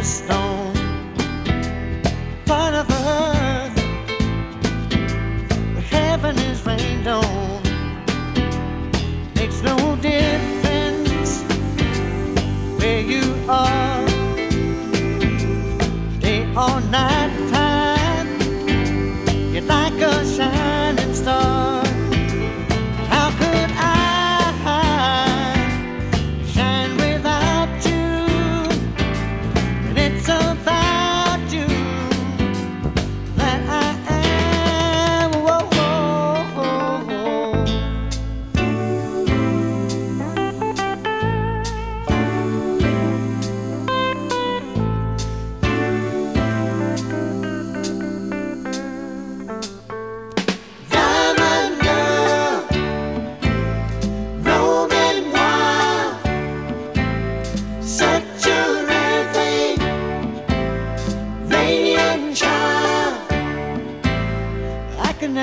precious stone, part of earth, but heaven is rained on. Makes no difference where you are, day or night.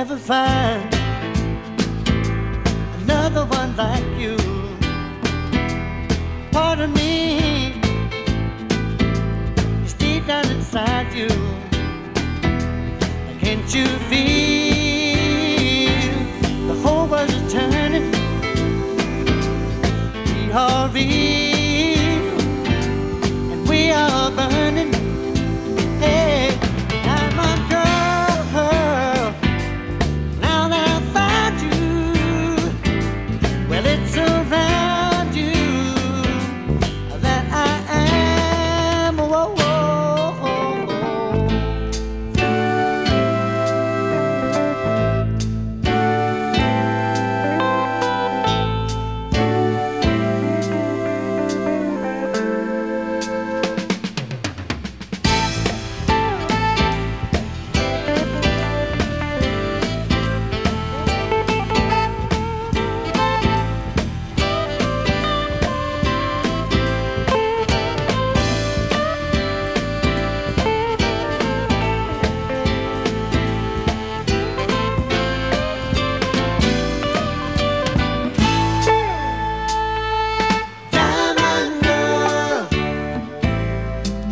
never find another one like you. Part of me is deep down inside you. Can't you feel?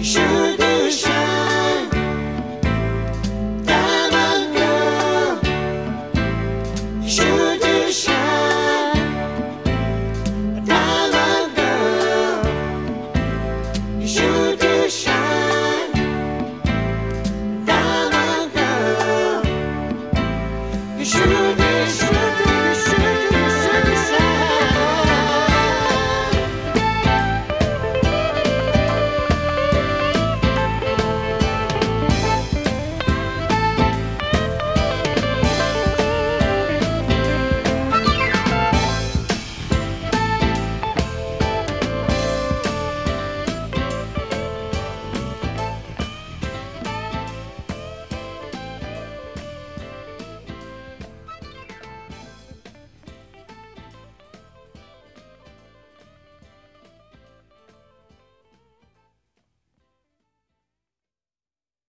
shoot